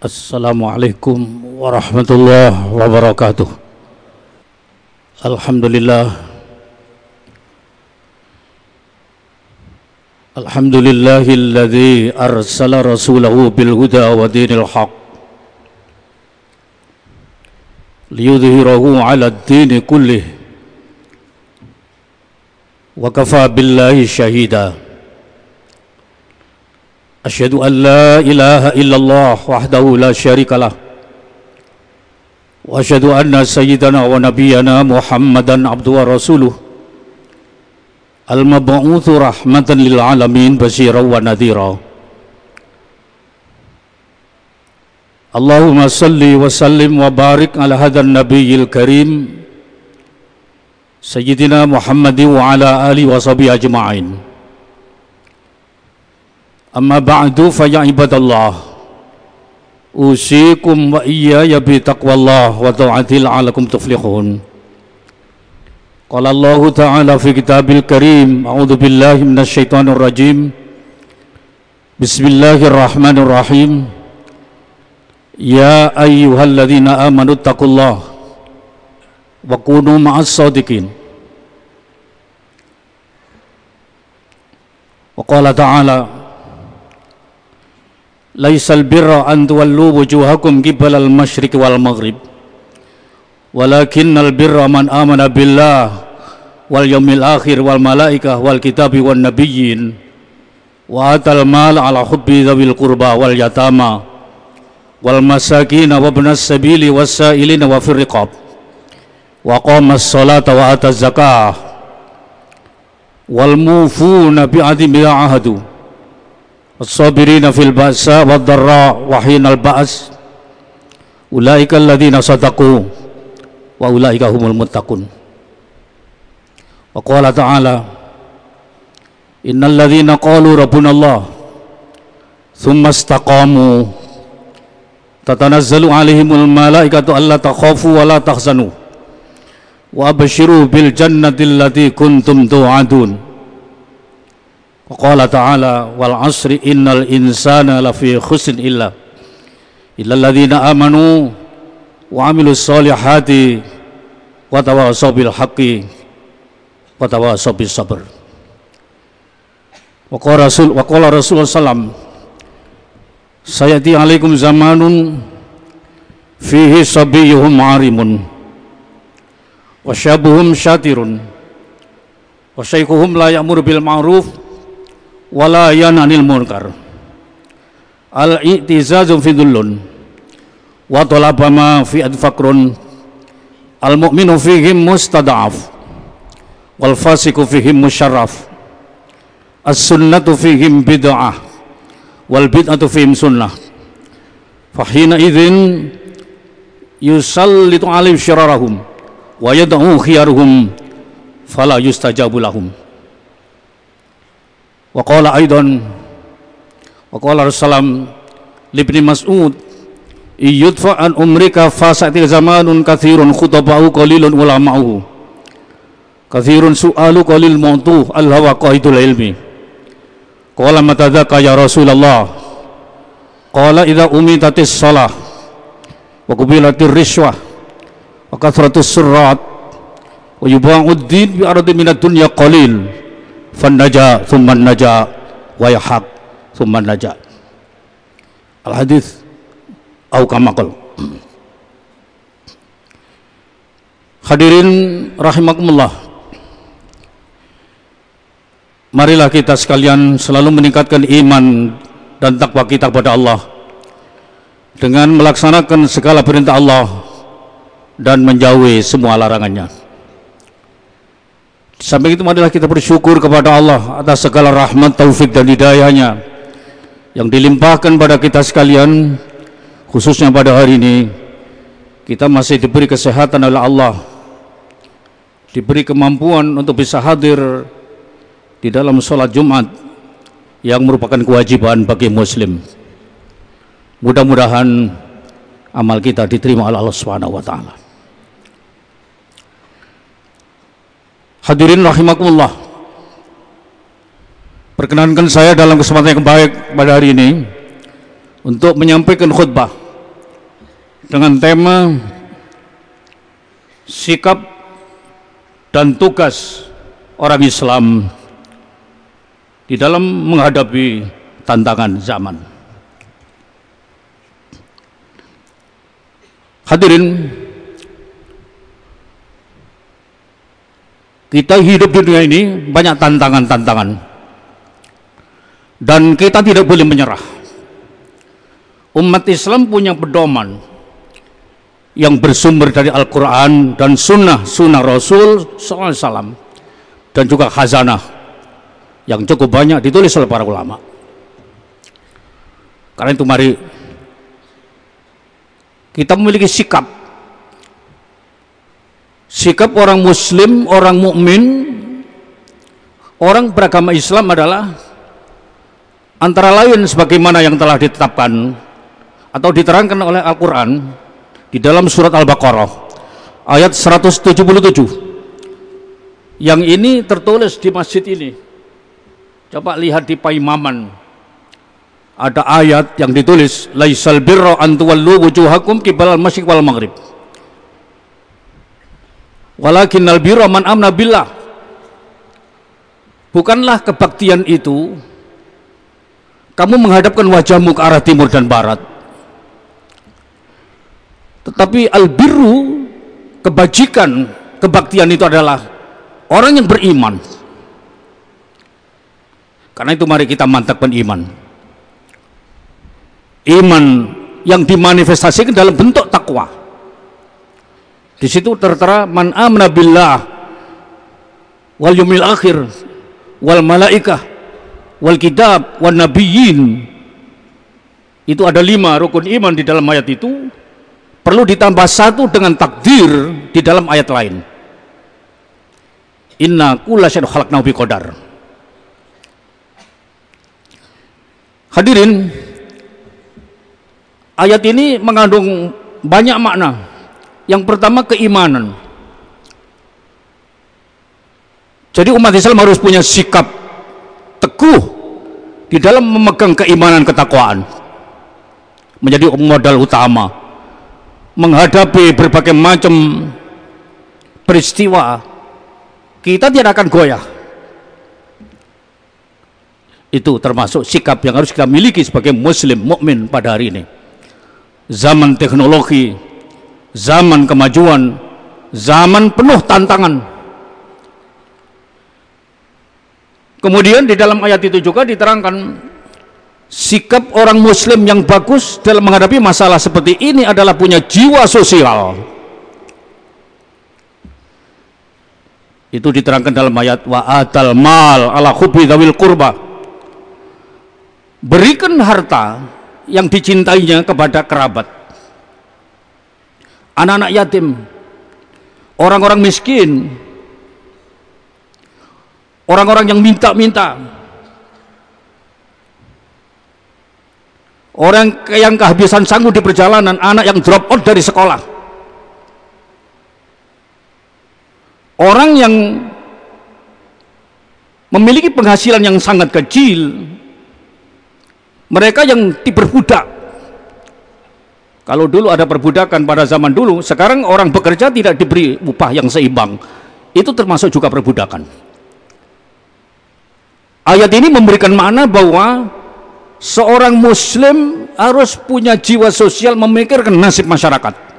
Assalamualaikum warahmatullahi wabarakatuh Alhamdulillah Alhamdulillahilladzi arsala rasulahu bil huda wa dinil haq liyudhhirahu 'ala ad-din kullih wa kafa billahi shahida أشهد أن لا إله إلا الله وحده لا شريك له وأشهد أن سيدنا ونبينا محمدا عبده ورسوله المبعوث رحمة للعالمين بشيرا ونذيرا. اللهم صل وسلم وبارك على هذا النبي الكريم سيدنا محمد وعلى آله وصحبه أجمعين. أما بعد فيا عباد الله أوصيكم وإياي بتقوى الله وطاعته لعلكم تفلحون قال الله تعالى في كتاب الكريم أعوذ بالله من الشيطان الرجيم بسم الله الرحمن الرحيم يا أيها الذين آمنوا اتقوا الله وكونوا مع الصادقين وقال تعالى Laisal birra an tuwallu wujuhakum al mashrik wal maghrib Walakinnal birra man amana billah wal yaumil akhir wal malaikah wal kitabi wan nabiyyin wa atal mal ala hubbi dzawil qurba wal yatama wal masakin wa ibnas sabili was sa'ilin wa fir riqab wa qamas salata wa ataz zakah wal mufuna bi'ahdi bila ahadu الصابرين في البأساء والضراء وحين البأس. أولئك الذين صدقوا وأولئك هم المتقون. وقال تعالى إن الذين قالوا ربنا الله ثم استقاموا تتنزل عليهم الملائكة ألا تخافوا ولا تحزنوا. وأبشروا بالجنة التي كنتم توعدون. Qala ta'ala wal asri innal insana lafi khusrin illa illa alladhina amanu wa amilus solihati wa tawassaw bil haqqi wa sabr. Wa Rasul wa qala sallam Sayati alaikum zamanun fihi sabiyuhum arimun wa syabuhum syatirun ولا ينان المنكر. الإعتزاز في ذلون وطلب ما في الفقر المؤمن فيهم مستضعف والفاسق فيهم مشرف السنة فيهم بدعة والبدعة فيهم سنة. فحينئذ يسلط عليهم شرارهم ويدعو خيارهم فلا يستجاب لهم. Wa qala aidan wa qala Rasulullah libni Mas'ud iyudfa an umrika fasati zamanun kathirun khutabau qalilun ulama'uhu kathirun su'alu qalil mu'tu al hawa qaidul ilmi. Qala matadzaka ya Rasulullah? Qala idza umitatis shalah wa kubilatir rishwah wa kathratus surrat wa yuba'ud din bi ardi qalil fannaja thumma naja wa yahaq thumma naja al hadis au kamakal hadirin rahimakumullah. Marilah kita sekalian selalu meningkatkan iman dan takwa kita kepada Allah dengan melaksanakan segala perintah Allah dan menjauhi semua larangannya Sampai itu marilah kita bersyukur kepada Allah atas segala rahmat, taufik dan hidayahnya yang dilimpahkan pada kita sekalian khususnya pada hari ini. Kita masih diberi kesehatan oleh Allah diberi kemampuan untuk bisa hadir di dalam sholat Jumat yang merupakan kewajiban bagi muslim. Mudah-mudahan amal kita diterima oleh Allah Subhanahu wa taala Hadirin rahimakumullah. Perkenankan saya dalam kesempatan yang baik pada hari ini untuk menyampaikan khutbah dengan tema sikap dan tugas orang Islam di dalam menghadapi tantangan zaman. Hadirin, kita hidup di dunia ini banyak tantangan-tantangan, dan kita tidak boleh menyerah. Umat Islam punya pedoman yang bersumber dari Al-Quran dan Sunnah Sunnah Rasul SAW dan juga khazanah yang cukup banyak ditulis oleh para ulama. Karena itu mari kita memiliki sikap sikap orang muslim, orang mukmin, orang beragama Islam adalah antara lain sebagaimana yang telah ditetapkan atau diterangkan oleh Al-Qur'an di dalam surat Al-Baqarah ayat 177 yang ini tertulis di masjid ini. Coba lihat di Paimaman. Ada ayat yang ditulis laisal birra an tuwallu wujuhakum qibala al-masyriq wal maghrib walakinnal birra man amna billah. Bukanlah kebaktian itu kamu menghadapkan wajahmu ke arah timur dan barat. Tetapi al-birru kebajikan kebaktian itu adalah orang yang beriman. Karena itu mari kita mantapkan iman. Iman yang dimanifestasikan dalam bentuk takwa. Di situ tertera man amna billah wal yumil akhir wal malaikah wal kitab wal nabiyyin. Itu ada lima rukun iman di dalam ayat itu. Perlu ditambah satu dengan takdir di dalam ayat lain. Inna kulla syai'in khalaqnahu biqadar. Hadirin, Ayat ini mengandung banyak makna. Yang pertama keimanan. Jadi umat Islam harus punya sikap teguh di dalam memegang keimanan ketakwaan. Menjadi modal utama menghadapi berbagai macam peristiwa kita tidak akan goyah itu termasuk sikap yang harus kita miliki sebagai muslim mukmin pada hari ini zaman teknologi, zaman kemajuan, zaman penuh tantangan. Kemudian di dalam ayat itu juga diterangkan sikap orang muslim yang bagus dalam menghadapi masalah seperti ini adalah punya jiwa sosial. Itu diterangkan dalam ayat wa atal mal ala khubbi dawil kurba. Berikan harta yang dicintainya kepada kerabat anak-anak yatim. Orang-orang miskin. Orang-orang yang minta-minta. Orang yang kehabisan sanggup di perjalanan anak yang drop out dari sekolah. Orang yang memiliki penghasilan yang sangat kecil. Mereka yang diperbudak kalau dulu ada perbudakan pada zaman dulu sekarang orang bekerja tidak diberi upah yang seimbang. Itu termasuk juga perbudakan. Ayat ini memberikan makna bahwa seorang muslim harus punya jiwa sosial memikirkan nasib masyarakat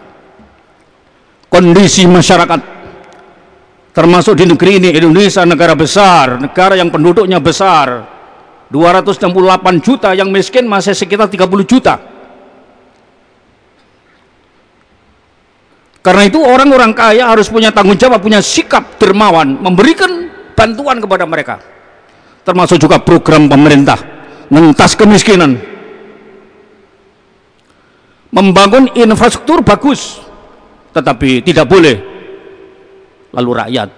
kondisi masyarakat. Termasuk di negeri ini Indonesia negara besar negara yang penduduknya besar. 268 juta yang miskin masih sekitar 30 juta karena itu orang-orang kaya harus punya tanggung jawab punya sikap dermawan memberikan bantuan kepada mereka. Termasuk juga program pemerintah mengentas kemiskinan. Membangun infrastruktur bagus tetapi tidak boleh. Lalu rakyat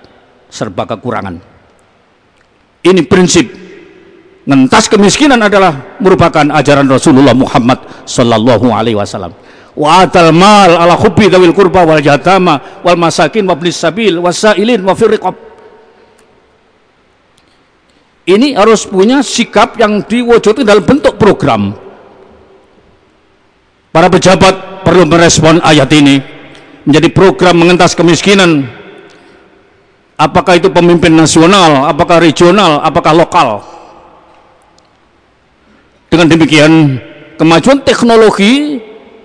serba kekurangan. Ini prinsip. Ngentas kemiskinan adalah merupakan ajaran Rasulullah Muhammad sallallahu alaihi wasallam wa atal mal ala hubbi dawil kurba wal jatama wal masakin wa sabil wasailin wa firriqab ini harus punya sikap yang diwujudkan dalam bentuk program. Para pejabat perlu merespon ayat ini menjadi program mengentas kemiskinan. Apakah itu pemimpin nasional, apakah regional, apakah lokal? Dengan demikian kemajuan teknologi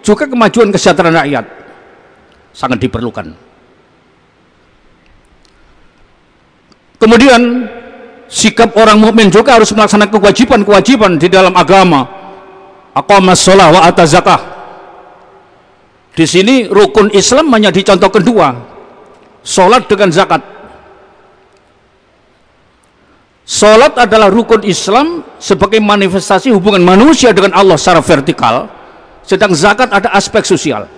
juga kemajuan kesejahteraan rakyat sangat diperlukan kemudian sikap orang mukmin juga harus melaksanakan kewajiban-kewajiban di dalam agama. Aqamas shalah wa ata zakah. Di sini rukun Islam hanya dicontoh kedua. Salat dengan zakat. Salat adalah rukun Islam sebagai manifestasi hubungan manusia dengan Allah secara vertikal, sedang zakat ada aspek sosial.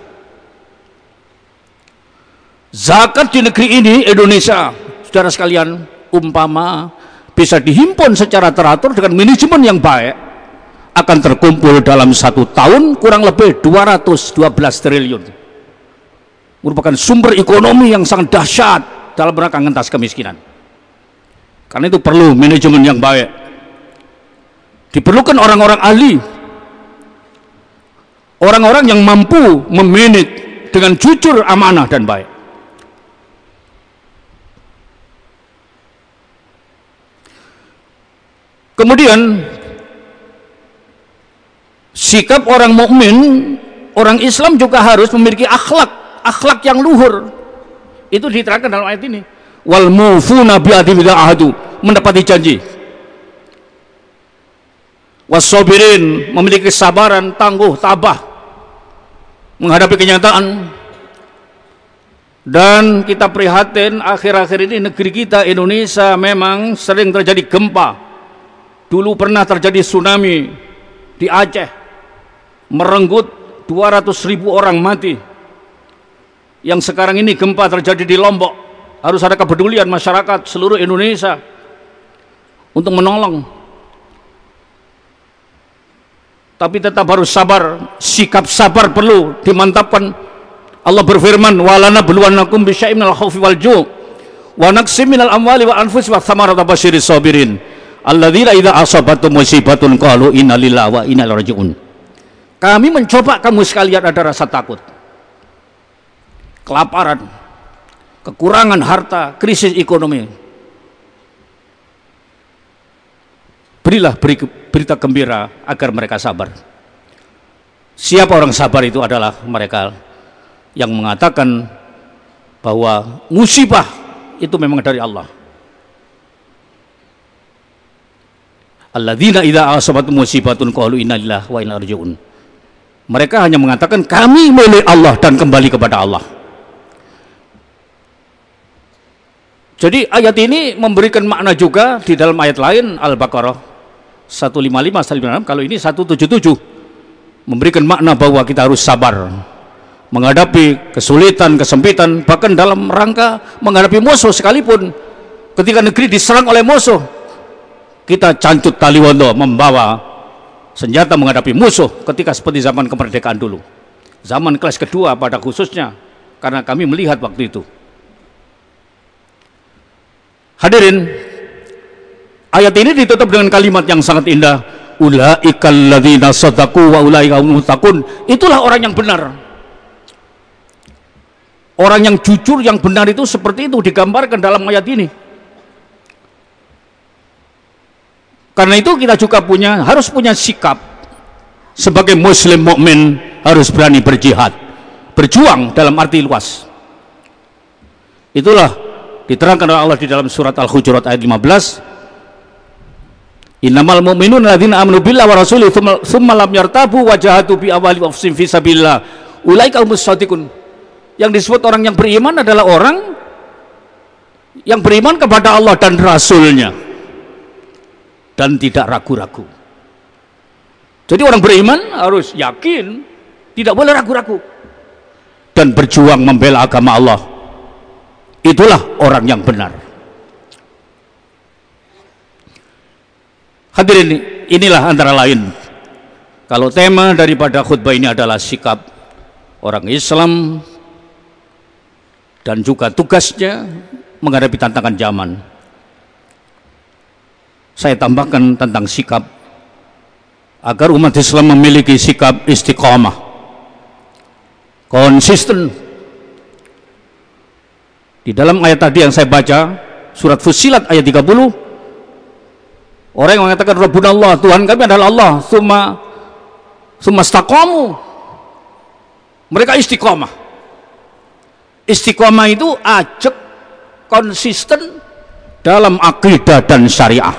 Zakat di negeri ini Indonesia, saudara sekalian, umpama bisa dihimpun secara teratur dengan manajemen yang baik akan terkumpul dalam satu tahun kurang lebih 212 triliun. Merupakan sumber ekonomi yang sangat dahsyat dalam rangka ngentas kemiskinan. Karena itu perlu manajemen yang baik. Diperlukan orang-orang ahli orang-orang yang mampu memanage dengan jujur, amanah dan baik Kemudian sikap orang mukmin, orang Islam juga harus memiliki akhlak, akhlak yang luhur. Itu diterangkan dalam ayat ini. Wal mufuna bi ahadu, mendapati janji. Wasobirin memiliki kesabaran, tangguh, tabah menghadapi kenyataan. Dan kita prihatin akhir-akhir ini negeri kita Indonesia memang sering terjadi gempa Dulu pernah terjadi tsunami di Aceh, merenggut 200 ribu orang mati. Yang sekarang ini gempa terjadi di Lombok, harus ada kepedulian masyarakat seluruh Indonesia untuk menolong. Tapi tetap harus sabar, sikap sabar perlu dimantapkan. Allah berfirman, "Walana buluwannakum bisyai'in minal khaufi wal ju' wa naqsim minal amwali wa anfusi wa thamarati basyiris sabirin." alladzina idza asabatu musibatun qalu inna lillahi wa inna ilaihi rajiun kami mencoba kamu sekalian ada rasa takut kelaparan kekurangan harta krisis ekonomi berilah beri, berita gembira agar mereka sabar. Siapa orang sabar itu adalah mereka yang mengatakan bahwa musibah itu memang dari Allah. Alladzina idza asabat musibatun qalu inna wa inna mereka hanya mengatakan kami milik Allah dan kembali kepada Allah. Jadi ayat ini memberikan makna juga di dalam ayat lain Al-Baqarah 155 156 kalau ini 177 memberikan makna bahwa kita harus sabar menghadapi kesulitan, kesempitan bahkan dalam rangka menghadapi musuh sekalipun. Ketika negeri diserang oleh musuh kita cancut taliwondo membawa senjata menghadapi musuh ketika seperti zaman kemerdekaan dulu. Zaman kelas kedua pada khususnya karena kami melihat waktu itu. Hadirin ayat ini ditutup dengan kalimat yang sangat indah. Ulaikal ladzina sadaqu wa ulaika muttaqun. Itulah orang yang benar. Orang yang jujur yang benar itu seperti itu digambarkan dalam ayat ini. Karena itu kita juga punya harus punya sikap. Sebagai muslim mukmin harus berani berjihad, berjuang dalam arti luas. Itulah diterangkan oleh Allah di dalam surat Al-Hujurat ayat 15. Innamal mu'minun alladzina amanu billahi wa rasulihi tsumma lam yartabu wa jahadu bi awali wa fi sabilillah. Ulaika humus shadiqun. Yang disebut orang yang beriman adalah orang yang beriman kepada Allah dan Rasulnya dan tidak ragu-ragu. Jadi orang beriman harus yakin, tidak boleh ragu-ragu dan berjuang membela agama Allah. Itulah orang yang benar. Hadirin inilah antara lain. Kalau tema daripada khutbah ini adalah sikap orang Islam dan juga tugasnya menghadapi tantangan zaman. Saya tambahkan tentang sikap agar umat Islam memiliki sikap istiqamah konsisten. Di dalam ayat tadi yang saya baca surat Fusilat ayat 30 orang yang mengatakan Rabbuna Allah Tuhan kami adalah Allah summa summa staqamu mereka istiqomah. Istiqomah itu ajak konsisten dalam akidah dan syariah.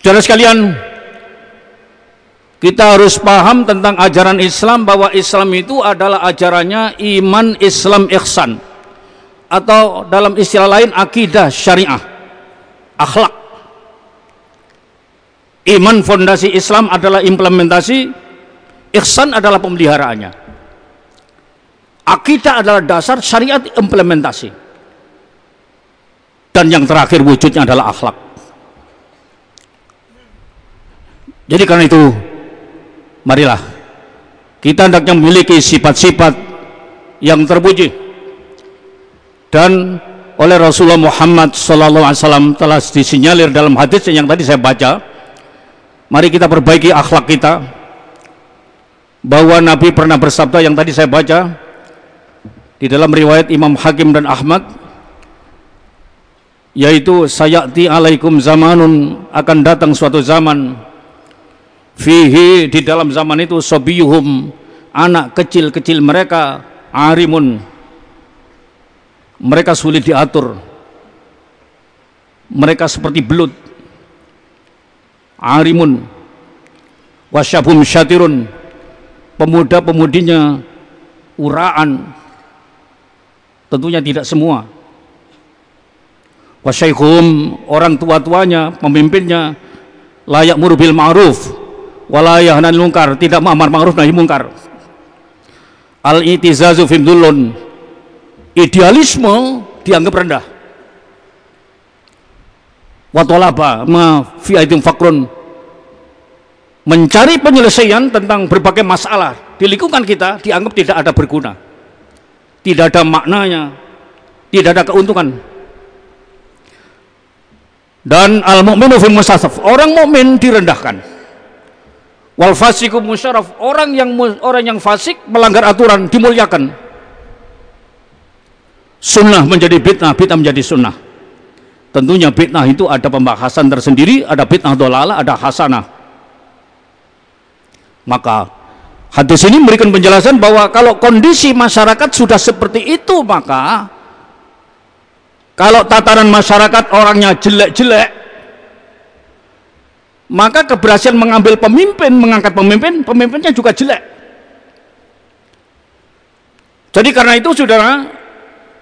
Saudara sekalian kita harus paham tentang ajaran Islam bahwa Islam itu adalah ajarannya iman Islam ihsan atau dalam istilah lain akidah syariah akhlak. Iman fondasi Islam adalah implementasi ihsan adalah pemeliharaannya. Akidah adalah dasar syariat implementasi. Dan yang terakhir wujudnya adalah akhlak. Jadi karena itu marilah kita hendaknya memiliki sifat-sifat yang terpuji dan oleh Rasulullah Muhammad SAW telah disinyalir dalam hadis yang tadi saya baca. Mari kita perbaiki akhlak kita. Bahwa Nabi pernah bersabda yang tadi saya baca di dalam riwayat Imam Hakim dan Ahmad yaitu sayati alaikum zamanun akan datang suatu zaman. Fihi di dalam zaman itu sobiyuhum anak kecil-kecil mereka arimun mereka sulit diatur. Mereka seperti belut. Arimun. Wasyabum syatirun. Pemuda-pemudinya uraan. Tentunya tidak semua. Wasyaikhum orang tua-tuanya pemimpinnya layak murubil ma'ruf wala yahnan mungkar tidak amar ma'ruf nahi mungkar al itizazu fimdulun idealisme dianggap rendah. Watolaba ma fi fakrun mencari penyelesaian tentang berbagai masalah di lingkungan kita dianggap tidak ada berguna. Tidak ada maknanya tidak ada keuntungan. Dan al mukminu fil mustasaf orang mukmin direndahkan. Wal fasiku musyaraf, orang yang orang yang fasik melanggar aturan dimuliakan. Sunnah menjadi bid'ah, bid'ah menjadi sunnah. Tentunya bid'ah itu ada pembahasan tersendiri, ada bid'ah dolala, ada hasanah. Maka hadis ini memberikan penjelasan bahwa kalau kondisi masyarakat sudah seperti itu, maka kalau tataran masyarakat orangnya jelek-jelek, maka keberhasilan mengambil pemimpin, mengangkat pemimpin, pemimpinnya juga jelek. Jadi karena itu saudara,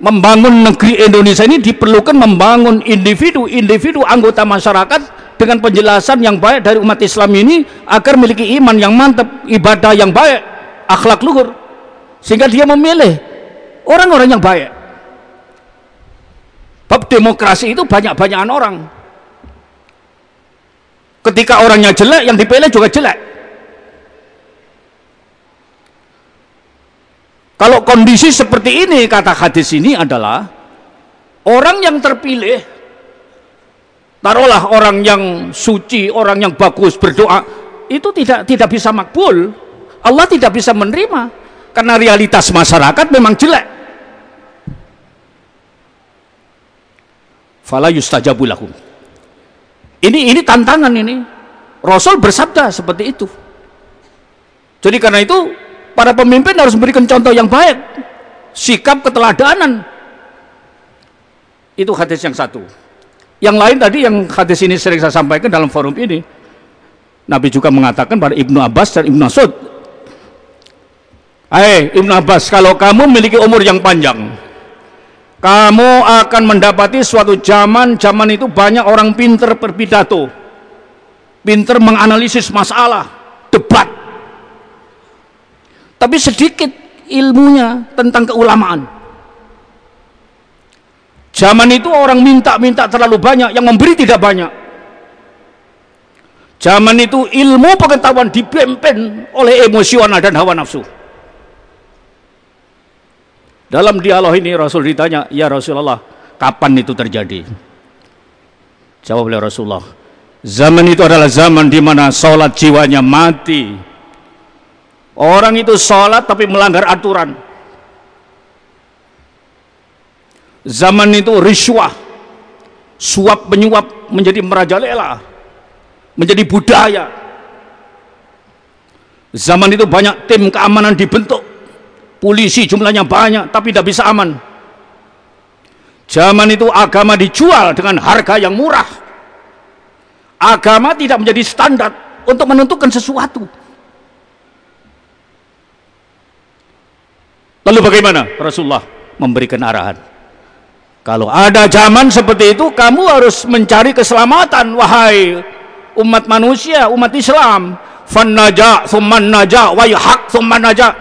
membangun negeri Indonesia ini diperlukan membangun individu-individu anggota masyarakat dengan penjelasan yang baik dari umat Islam ini agar memiliki iman yang mantap, ibadah yang baik, akhlak luhur. Sehingga dia memilih orang-orang yang baik. Bab demokrasi itu banyak-banyakan orang ketika orangnya jelek yang dipilih juga jelek kalau kondisi seperti ini kata hadis ini adalah orang yang terpilih taruhlah orang yang suci orang yang bagus berdoa itu tidak tidak bisa makbul Allah tidak bisa menerima karena realitas masyarakat memang jelek fala yustajabu ini ini tantangan ini. Rasul bersabda seperti itu. Jadi karena itu para pemimpin harus memberikan contoh yang baik. Sikap keteladanan. Itu hadis yang satu. Yang lain tadi yang hadis ini sering saya sampaikan dalam forum ini. Nabi juga mengatakan pada Ibnu Abbas dan Ibnu Mas'ud. Hai Ibnu Abbas, kalau kamu memiliki umur yang panjang, kamu akan mendapati suatu zaman zaman itu banyak orang pinter berpidato pinter menganalisis masalah tapi sedikit ilmunya tentang keulamaan zaman itu orang minta-minta terlalu banyak yang memberi tidak banyak zaman itu ilmu pengetahuan dipempen oleh emosional dan hawa nafsu dalam dialog ini Rasul ditanya, "Ya Rasulullah, kapan itu terjadi?" Jawab oleh Rasulullah, "Zaman itu adalah zaman di mana sholat jiwanya mati. Orang itu sholat tapi melanggar aturan. Zaman itu riswah, suap menyuap menjadi merajalela, menjadi budaya. Zaman itu banyak tim keamanan dibentuk, polisi jumlahnya banyak tapi tidak bisa aman. Zaman itu agama dijual dengan harga yang murah. Agama tidak menjadi standar untuk menentukan sesuatu. Lalu bagaimana Rasulullah memberikan arahan? Kalau ada zaman seperti itu, kamu harus mencari keselamatan, wahai umat manusia, umat Islam. Fan naja, thumman naja, hak thumman naja.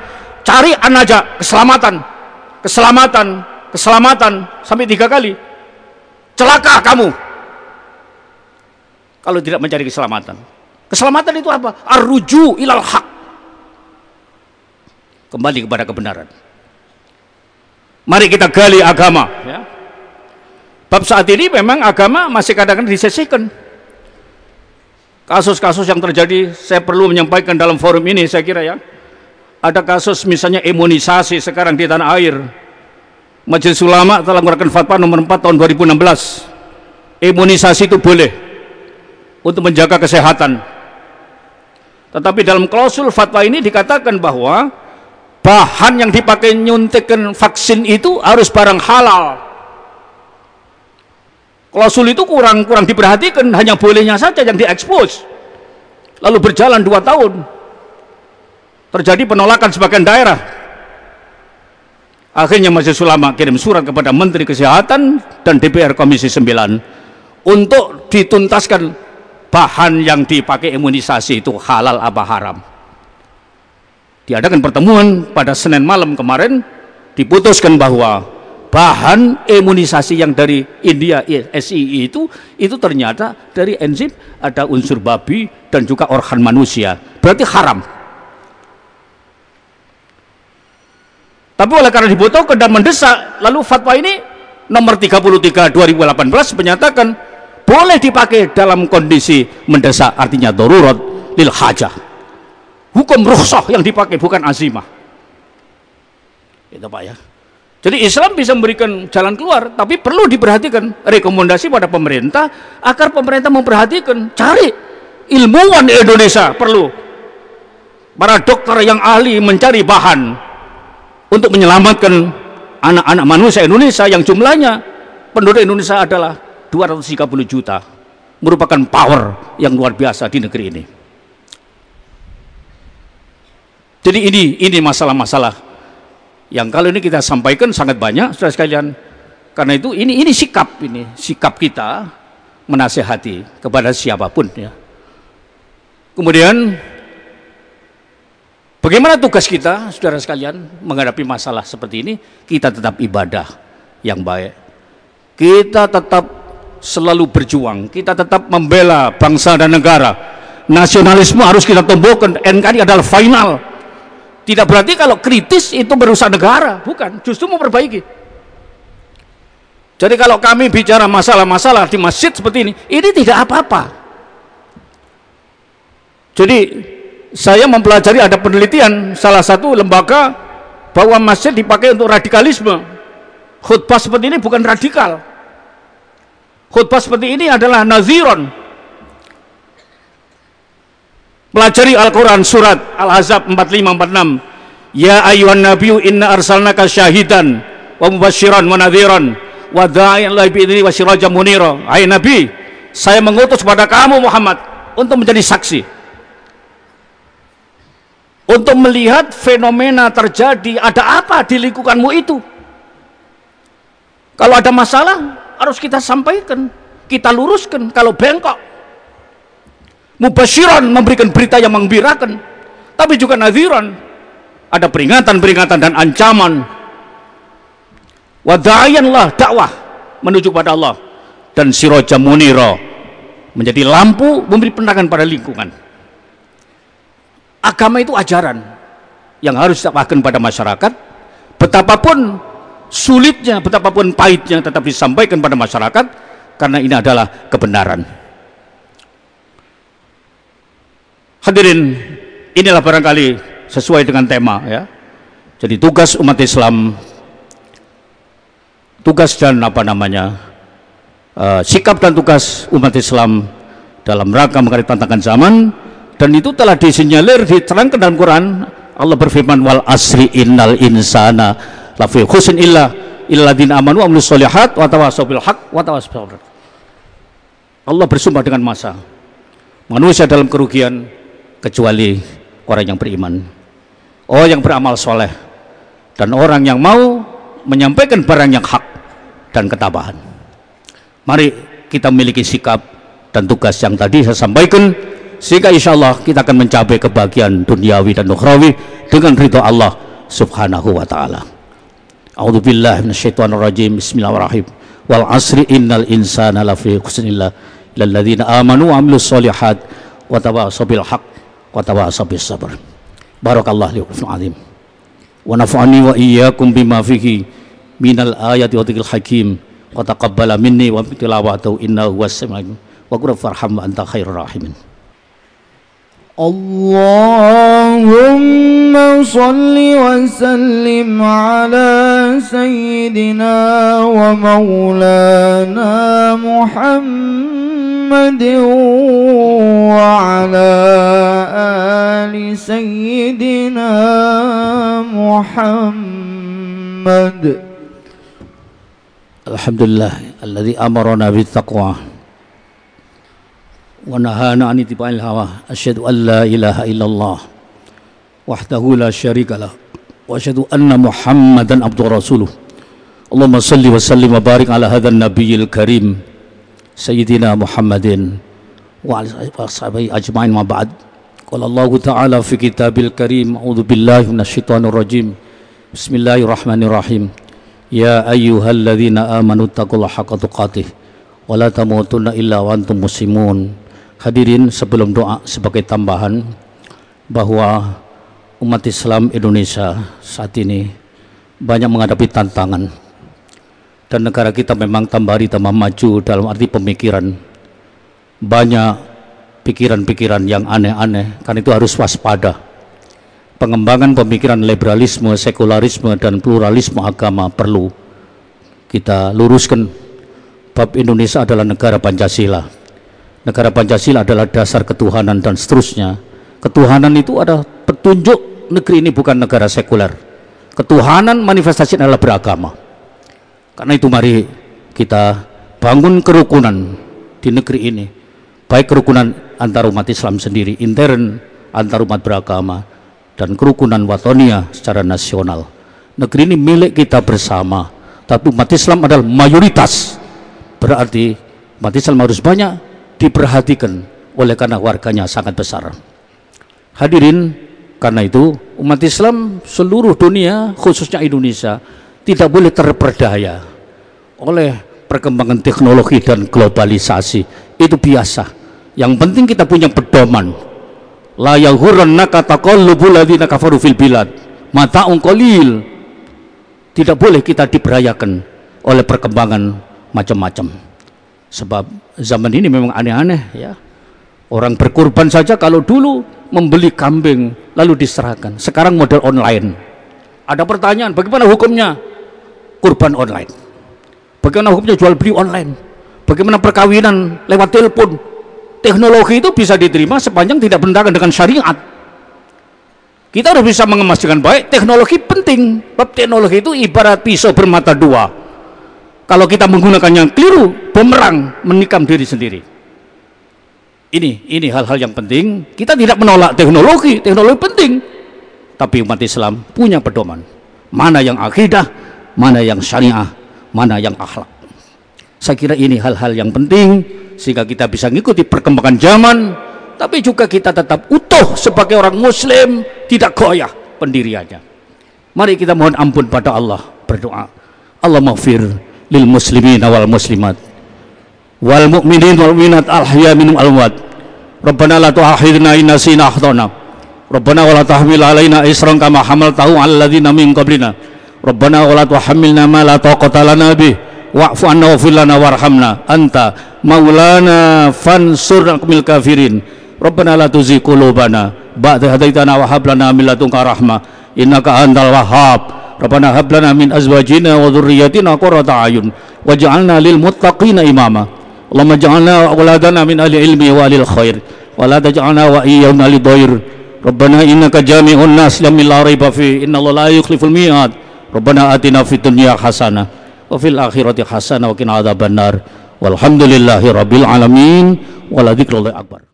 Cari anaja, keselamatan, keselamatan, keselamatan sampai tiga kali. Celaka kamu kalau tidak mencari keselamatan. Keselamatan itu apa? Arruju ilal hak. Kembali kepada kebenaran. Mari kita gali agama. Ya. Bab saat ini memang agama masih kadang-kadang disisihkan. Kasus-kasus yang terjadi, saya perlu menyampaikan dalam forum ini, saya kira ya. Ada kasus misalnya imunisasi sekarang di tanah air. Majelis Ulama telah mengeluarkan fatwa nomor 4 tahun 2016. Imunisasi itu boleh untuk menjaga kesehatan. Tetapi dalam klausul fatwa ini dikatakan bahwa bahan yang dipakai nyuntikkan vaksin itu harus barang halal Klausul itu kurang kurang diperhatikan, hanya bolehnya saja yang diekspos. Lalu berjalan dua tahun, terjadi penolakan sebagian daerah. Akhirnya Majelis Ulama kirim surat kepada Menteri Kesehatan dan DPR Komisi 9 untuk dituntaskan bahan yang dipakai imunisasi itu halal apa haram. Diadakan pertemuan pada Senin malam kemarin diputuskan bahwa bahan imunisasi yang dari India SII itu itu ternyata dari enzim ada unsur babi dan juga organ manusia. Berarti haram. Tapi oleh karena dibutuhkan dan mendesak lalu fatwa ini nomor 33 2018 menyatakan boleh dipakai dalam kondisi mendesak artinya darurat lil hajah hukum rukhsah yang dipakai bukan azimah. Itu Pak ya. Jadi Islam bisa memberikan jalan keluar, tapi perlu diperhatikan rekomendasi pada pemerintah agar pemerintah memperhatikan, cari ilmuwan di Indonesia perlu. Para dokter yang ahli mencari bahan untuk menyelamatkan anak-anak manusia Indonesia yang jumlahnya penduduk Indonesia adalah 230 juta merupakan power yang luar biasa di negeri ini. Jadi ini ini masalah-masalah yang kali ini kita sampaikan sangat banyak saudara sekalian. Karena itu ini ini sikap ini sikap kita menasehati kepada siapa pun ya. Kemudian bagaimana tugas kita saudara sekalian menghadapi masalah seperti ini? Kita tetap ibadah yang baik. Kita tetap selalu berjuang. Kita tetap membela bangsa dan negara. Nasionalisme harus kita tumbuhkan. NKRI adalah final tidak berarti kalau kritis itu merusak negara, bukan, justru memperbaiki. Jadi kalau kami bicara masalah-masalah di masjid seperti ini, ini tidak apa-apa. Jadi saya mempelajari ada penelitian salah satu lembaga bahwa masjid dipakai untuk radikalisme. Khutbah seperti ini bukan radikal. Khutbah seperti ini adalah naziron, Pelajari Al-Quran surat Al-Ahzab 4546. Ya ayuhan nabiyyu inna arsalnaka syahidan wa mubasyiran wa nadhiran wa dha'ian la bi'idni wa sirajan munira. Hai Nabi, saya mengutus pada kamu Muhammad untuk menjadi saksi. Untuk melihat fenomena terjadi, ada apa di lingkunganmu itu? Kalau ada masalah, harus kita sampaikan, kita luruskan. Kalau bengkok, mubasyiran memberikan berita yang menggembirakan tapi juga nadhiran. Ada peringatan-peringatan dan ancaman. Wadayanlah dakwah menuju pada Allah. Dan siroja muniro menjadi lampu memberi penerangan pada lingkungan. Agama itu ajaran yang harus ditapahkan pada masyarakat. Betapapun sulitnya betapapun pahitnya tetap disampaikan pada masyarakat karena ini adalah kebenaran Hadirin, inilah barangkali sesuai dengan tema ya. Jadi tugas umat Islam tugas dan apa namanya uh, sikap dan tugas umat Islam dalam rangka menghadapi tantangan zaman dan itu telah disinyalir diterangkan dalam Quran Allah berfirman wal asri innal insana lafi khusn illa illadina amanu wa solihat wa tawasaw bil haq wa Allah bersumpah dengan masa manusia dalam kerugian kecuali orang yang beriman. Orang yang beramal soleh. Dan orang yang mau menyampaikan barang yang hak dan ketabahan. Mari kita memiliki sikap dan tugas yang tadi saya sampaikan sehingga insya Allah kita akan mencapai kebahagiaan duniawi dan ukhrawi dengan ridho Allah subhanahu wa ta'ala. A'udhu billahi rajim. Bismillahirrahmanirrahim. Wal asri innal insana lafi khusnillah Lalladzina amanu wa amilus solihat Wa tawasaw bil haq Wa tawasaw bis sabr Barakallah liukum azim wa nafa'ani wa iyyakum bima fihi minal ayati wa dhikril hakim wa taqabbala minni wa tilawatahu innahu huwas samiul wa qul farham anta khairur rahimin اللهم صل وسلم على سيدنا ومولانا محمد وعلى آل سيدنا محمد. الحمد لله الذي أمرنا بالتقوى ونهانا عن اتباع الهوى. أشهد أن لا إله إلا الله وحده لا شريك له وأشهد أن محمدا عبده ورسوله اللهم صل وسلم وبارك على هذا النبي الكريم. سيدنا محمد وعلى أصحابه أجمعين ما بعد قال الله تعالى في كتاب الكريم أعوذ بالله من الشيطان الرجيم بسم الله الرحمن الرحيم يا أيها الذين آمنوا اتقوا الله حق تقاته ولا تموتن إلا وأنتم مسلمون Hadirin sebelum doa sebagai tambahan bahwa umat Islam Indonesia saat ini banyak menghadapi tantangan dan negara kita memang tambah hari tambah maju dalam arti pemikiran. Banyak pikiran-pikiran yang aneh-aneh karena itu harus waspada. Pengembangan pemikiran liberalisme, sekularisme dan pluralisme agama perlu kita luruskan. Bab Indonesia adalah negara Pancasila. Negara Pancasila adalah dasar ketuhanan dan seterusnya. Ketuhanan itu ada petunjuk negeri ini bukan negara sekuler. Ketuhanan manifestasi adalah beragama karena itu mari kita bangun kerukunan di negeri ini. Baik kerukunan antar umat Islam sendiri intern antar umat beragama dan kerukunan watonia secara nasional. Negeri ini milik kita bersama. Tapi umat Islam adalah mayoritas. Berarti umat Islam harus banyak diperhatikan oleh karena warganya sangat besar. Hadirin, karena itu umat Islam seluruh dunia khususnya Indonesia tidak boleh terperdaya oleh perkembangan teknologi dan globalisasi. Itu biasa. Yang penting kita punya pedoman. La yaghurrannaka taqallubul ladzina kafaru fil bilad. Mata'un qalil. Tidak boleh kita diberayakan oleh perkembangan macam-macam sebab zaman ini memang aneh-aneh ya orang berkurban saja kalau dulu membeli kambing lalu diserahkan sekarang model online ada pertanyaan bagaimana hukumnya kurban online bagaimana hukumnya jual beli online bagaimana perkawinan lewat telepon teknologi itu bisa diterima sepanjang tidak bertentangan dengan syariat kita harus bisa mengemas dengan baik teknologi penting sebab teknologi itu ibarat pisau bermata dua kalau kita menggunakan yang keliru, bumerang menikam diri sendiri. Ini ini hal-hal yang penting. Kita tidak menolak teknologi, teknologi penting. Tapi umat Islam punya pedoman. Mana yang akidah, mana yang syariah, mana yang akhlak. Saya kira ini hal-hal yang penting sehingga kita bisa mengikuti perkembangan zaman, tapi juga kita tetap utuh sebagai orang muslim, tidak goyah pendiriannya. Mari kita mohon ampun pada Allah, berdoa. Allah maghfir lil muslimin wal muslimat wal mu'minin wal mu'minat al ahya minum al amwat Rabbana la tu'akhidna in nasina akhtana Rabbana wa la tahmil alaina isran kama hamaltahu 'alal ladzina min qablina Rabbana wa la tuhammilna ma la taqata lana bih. Wa'fu anna waghfir lana warhamna. Anta maulana fansurna qumil kafirin. Rabbana la tuzigh qulubana ba'da hadaitana wa hab lana min ladunka rahmah innaka antal wahhab. Rabbana hab lana min azwajina wa dhurriyyatina qurrata ayun. Waj'alna lil muttaqina imama. Allahumma ja'alna awladana min ahli ilmi wa ahli khair wa la taj'alna wa iyyahum ahli dhair Rabbana innaka jami'un nas lam la raiba fi. Inna Allah la yukhliful mi'ad Rabbana atina fid dunya hasanah wa fil akhirati hasanah wa qina adzabannar walhamdulillahi rabbil alamin. Wa la akbar